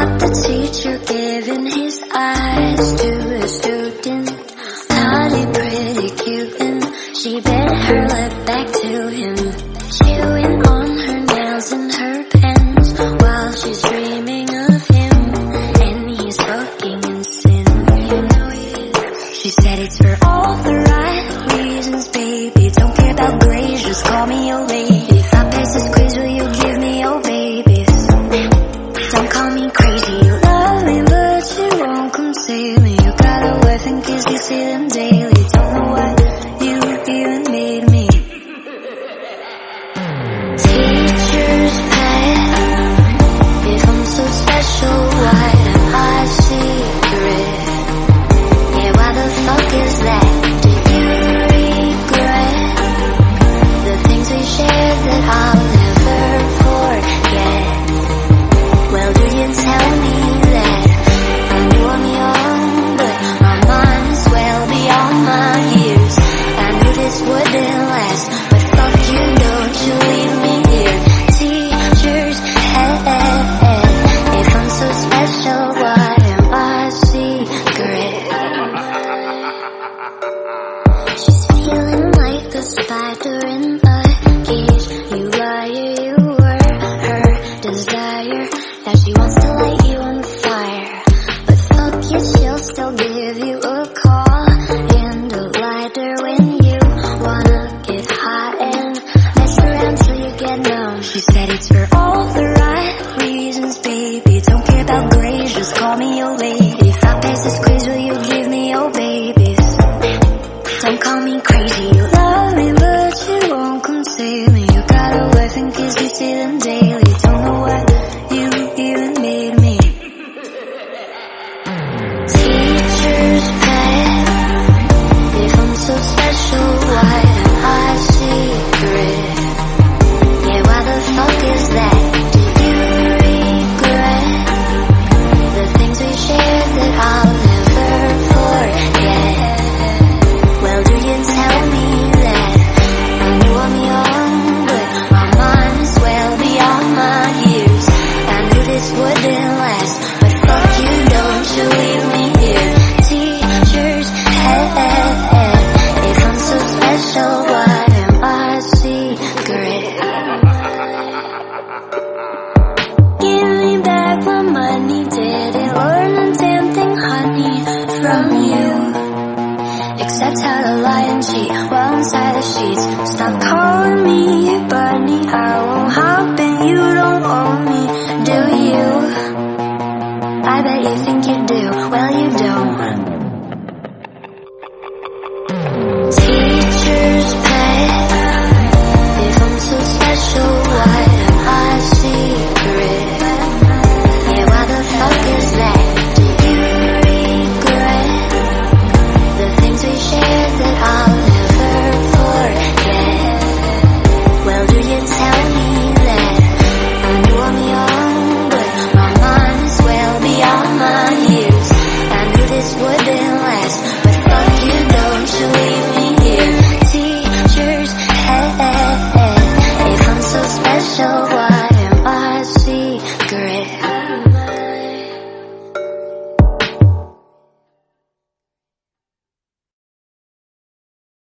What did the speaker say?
Not the teacher giving his eyes. To a student Tiny, pretty, cute and She bent her lip back to him. Chewing on her nails and her pens While she's dreaming of him. And he's looking in sin You know he She said it's for all the right reasons, baby. Don't care about grades, just call me your lady. If I pass this quiz, will you give Day. She's Feeling like a spider in a cage. You are, you were her desire that she wants. Don't call me crazy, you love see well inside the sheets. Stop calling me bunny I won't hop and you don't own me, do you? I bet you think you do, well you don't.